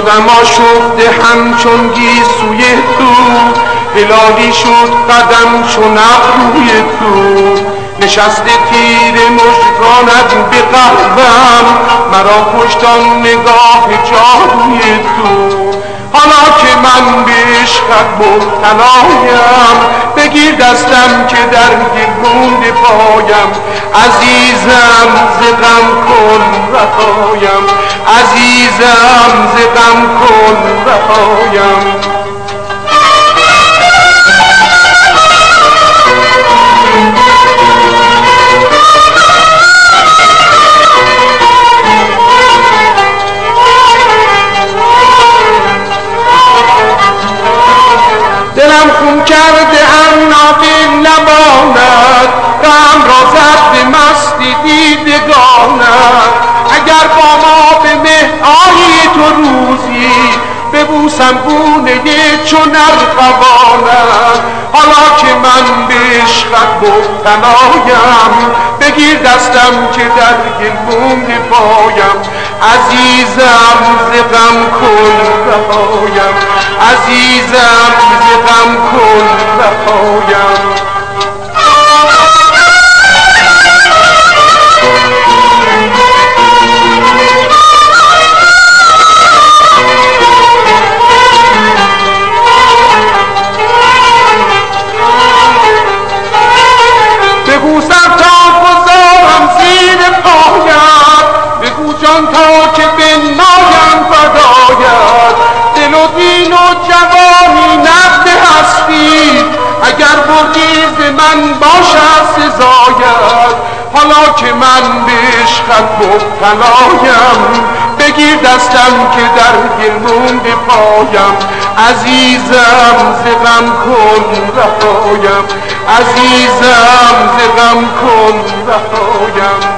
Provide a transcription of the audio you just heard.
غما شفته همچون گیسوی تو. هلالی شد قدم چون ابروی تو. نشسته تیر مشکانت به قلبم مرا کشتان نگاه جادوی تو. حالا که من به عشقت مبتلایم بگیر دستم که در گرگوند پایم. عزیزم زغم کن رهایم عزیزم زغم کن رهایم دلم خون ببوسم گونه چون ارغوانت حالا که من به عشقت مبتلایم بگیر دستم که در گلمون پایم. عزیزم زغم کن رهایم عزیزم زغم کن رهایم بردی من باشد سزایت حالا که من به عشقت مبتلایم بگیر دستم که در گرمون پایم عزیزم زغم کن رهایم عزیزم زغم کن رهایم